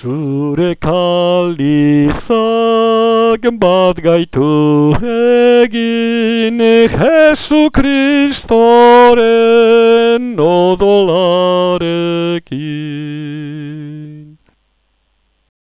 Zure kalizak bat gaitu egin Jesu Kristoren odolarekin.